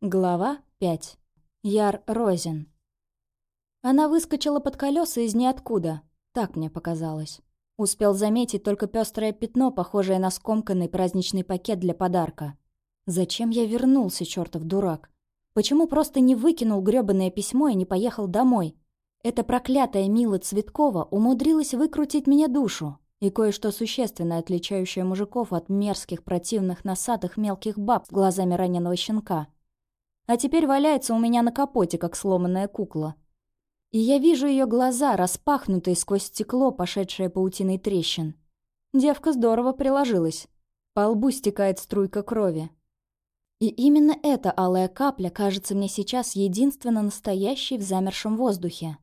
Глава 5. Яр Розин. Она выскочила под колеса из ниоткуда, так мне показалось. Успел заметить только пестрое пятно, похожее на скомканный праздничный пакет для подарка. Зачем я вернулся, чертов дурак? Почему просто не выкинул грёбаное письмо и не поехал домой? Эта проклятая Мила Цветкова умудрилась выкрутить меня душу. И кое-что существенное, отличающее мужиков от мерзких, противных, носатых мелких баб с глазами раненого щенка — а теперь валяется у меня на капоте, как сломанная кукла. И я вижу ее глаза, распахнутые сквозь стекло, пошедшее паутиной трещин. Девка здорово приложилась. По лбу стекает струйка крови. И именно эта алая капля кажется мне сейчас единственно настоящей в замершем воздухе.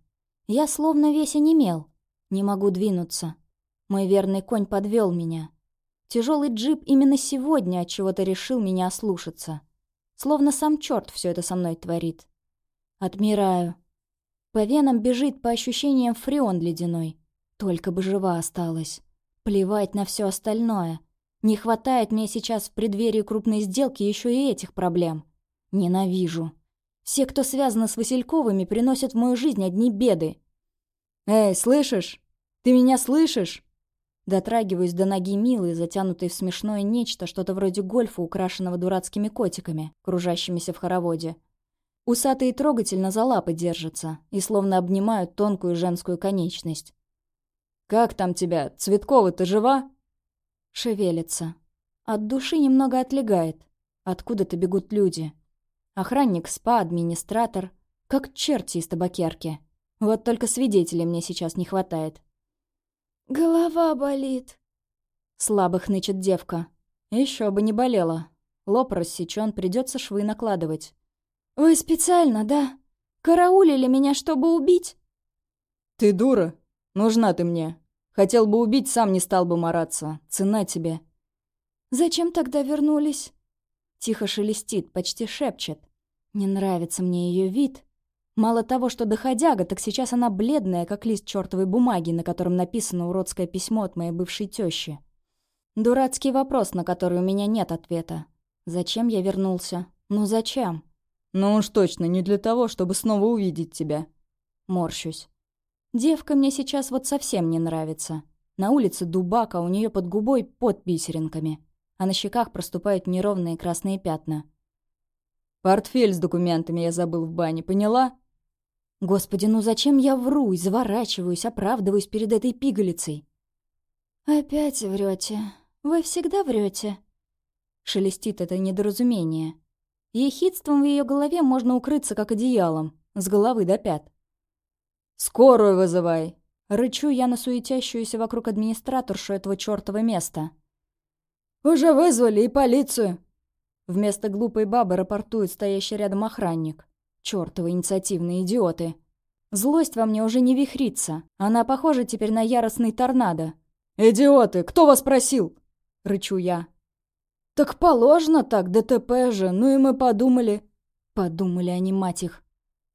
Я словно весь онемел. Не могу двинуться. Мой верный конь подвел меня. Тяжелый джип именно сегодня от чего-то решил меня ослушаться. Словно сам черт все это со мной творит. Отмираю. По венам бежит по ощущениям фреон ледяной. Только бы жива осталась. Плевать на все остальное. Не хватает мне сейчас в преддверии крупной сделки еще и этих проблем. Ненавижу. Все, кто связаны с Васильковыми, приносят в мою жизнь одни беды. «Эй, слышишь? Ты меня слышишь?» Дотрагиваюсь до ноги Милы, затянутой в смешное нечто, что-то вроде гольфа, украшенного дурацкими котиками, кружащимися в хороводе. Усатые трогательно за лапы держатся и словно обнимают тонкую женскую конечность. «Как там тебя? Цветкова-то жива?» Шевелится. От души немного отлегает. Откуда-то бегут люди. Охранник СПА, администратор. Как черти из табакерки. Вот только свидетелей мне сейчас не хватает. «Голова болит», — слабо хнычет девка. Еще бы не болела. Лоб рассечен, придется швы накладывать. «Вы специально, да? Караулили меня, чтобы убить?» «Ты дура. Нужна ты мне. Хотел бы убить, сам не стал бы мараться. Цена тебе». «Зачем тогда вернулись?» Тихо шелестит, почти шепчет. Не нравится мне ее вид, Мало того, что доходяга, так сейчас она бледная, как лист чертовой бумаги, на котором написано уродское письмо от моей бывшей тещи. Дурацкий вопрос, на который у меня нет ответа. Зачем я вернулся? Ну зачем? Ну уж точно не для того, чтобы снова увидеть тебя. Морщусь. Девка мне сейчас вот совсем не нравится. На улице дубака, у нее под губой под бисеринками, а на щеках проступают неровные красные пятна. «Портфель с документами я забыл в бане, поняла?» Господи, ну зачем я вру, заворачиваюсь, оправдываюсь перед этой пигалицей? «Опять врете. Вы всегда врете. Шелестит это недоразумение. Ехидством в ее голове можно укрыться, как одеялом, с головы до пят. «Скорую вызывай!» Рычу я на суетящуюся вокруг администраторшу этого чёртова места. «Уже вызвали и полицию!» Вместо глупой бабы рапортует стоящий рядом охранник. Чёртовы инициативные идиоты. Злость во мне уже не вихрится. Она похожа теперь на яростный торнадо. «Идиоты! Кто вас просил?» — рычу я. «Так положено так, ДТП же, ну и мы подумали». Подумали они, мать их.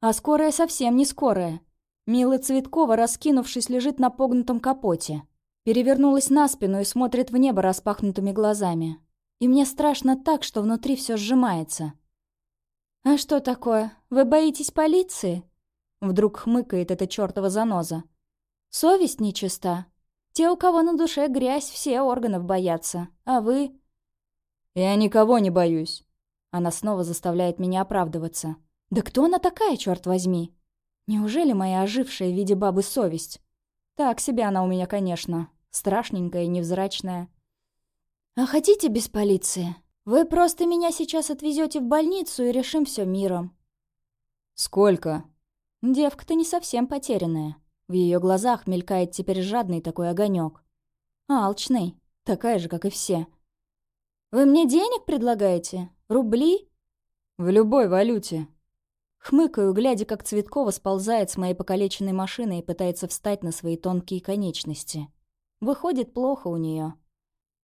А скорая совсем не скорая. Мила Цветкова, раскинувшись, лежит на погнутом капоте. Перевернулась на спину и смотрит в небо распахнутыми глазами. И мне страшно так, что внутри все сжимается. «А что такое? Вы боитесь полиции?» Вдруг хмыкает эта чертова заноза. «Совесть нечиста. Те, у кого на душе грязь, все органов боятся. А вы...» «Я никого не боюсь». Она снова заставляет меня оправдываться. «Да кто она такая, черт возьми? Неужели моя ожившая в виде бабы совесть? Так себе она у меня, конечно. Страшненькая и невзрачная». «А хотите без полиции?» Вы просто меня сейчас отвезете в больницу и решим все миром». «Сколько?» Девка-то не совсем потерянная. В ее глазах мелькает теперь жадный такой огонек. Алчный, такая же, как и все. «Вы мне денег предлагаете? Рубли?» «В любой валюте». Хмыкаю, глядя, как Цветкова сползает с моей покалеченной машины и пытается встать на свои тонкие конечности. Выходит плохо у нее.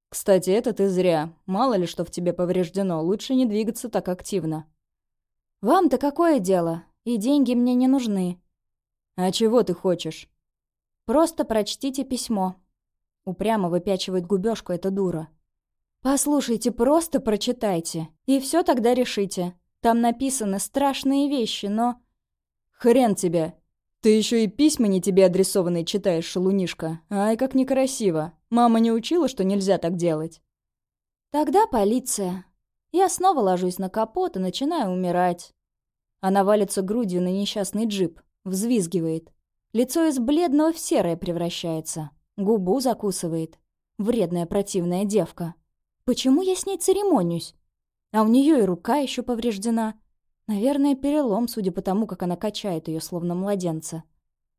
«Кстати, это ты зря. Мало ли что в тебе повреждено, лучше не двигаться так активно». «Вам-то какое дело? И деньги мне не нужны». «А чего ты хочешь?» «Просто прочтите письмо». Упрямо выпячивает губёшку эта дура. «Послушайте, просто прочитайте. И все тогда решите. Там написаны страшные вещи, но... Хрен тебе! Ты еще и письма не тебе адресованные читаешь, шалунишка. Ай, как некрасиво. Мама не учила, что нельзя так делать. Тогда полиция. Я снова ложусь на капот и начинаю умирать. Она валится грудью на несчастный джип, взвизгивает. Лицо из бледного в серое превращается. Губу закусывает. Вредная противная девка. Почему я с ней церемонюсь? А у нее и рука еще повреждена. Наверное, перелом, судя по тому, как она качает ее, словно младенца.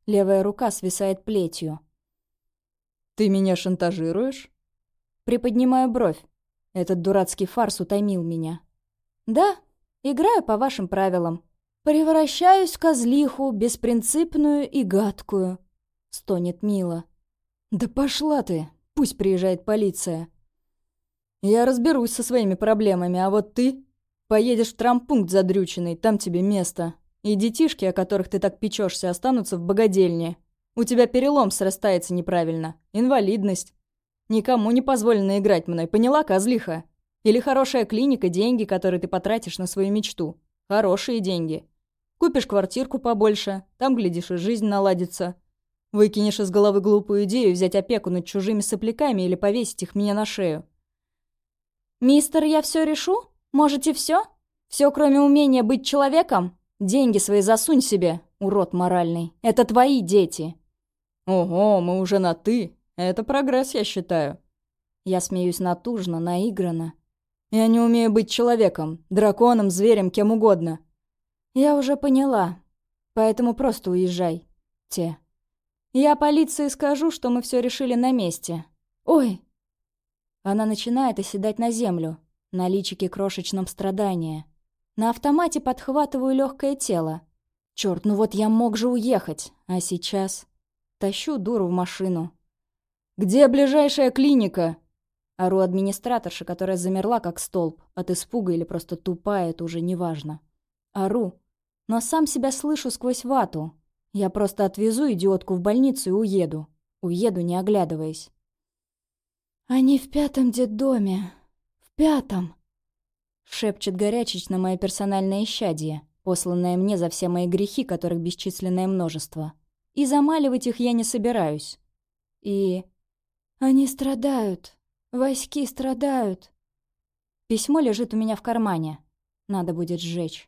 Левая рука свисает плетью. «Ты меня шантажируешь?» Приподнимаю бровь. Этот дурацкий фарс утомил меня. «Да, играю по вашим правилам. Превращаюсь в козлиху, беспринципную и гадкую», — стонет Мила. «Да пошла ты! Пусть приезжает полиция!» «Я разберусь со своими проблемами, а вот ты Поедешь в трампункт задрюченный, там тебе место. И детишки, о которых ты так печешься, останутся в богадельне. У тебя перелом срастается неправильно. Инвалидность. Никому не позволено играть мной, поняла, козлиха? Или хорошая клиника, деньги, которые ты потратишь на свою мечту. Хорошие деньги. Купишь квартирку побольше, там, глядишь, и жизнь наладится. Выкинешь из головы глупую идею взять опеку над чужими сопляками или повесить их мне на шею. «Мистер, я все решу?» Можете все? Все, кроме умения быть человеком? Деньги свои засунь себе, урод моральный. Это твои дети. Ого, мы уже на «ты». Это прогресс, я считаю. Я смеюсь натужно, наигранно. Я не умею быть человеком, драконом, зверем, кем угодно. Я уже поняла. Поэтому просто уезжай. Те. Я полиции скажу, что мы все решили на месте. Ой! Она начинает оседать на землю. На личике крошечном страдание. На автомате подхватываю легкое тело. Черт, ну вот я мог же уехать. А сейчас... Тащу дуру в машину. «Где ближайшая клиника?» Ору администраторша, которая замерла как столб. От испуга или просто тупая, это уже неважно. Ору. Но сам себя слышу сквозь вату. Я просто отвезу идиотку в больницу и уеду. Уеду, не оглядываясь. «Они в пятом детдоме», пятом!» Шепчет горячечно мое персональное исчадие, посланное мне за все мои грехи, которых бесчисленное множество. И замаливать их я не собираюсь. И... Они страдают. Васьки страдают. Письмо лежит у меня в кармане. Надо будет сжечь.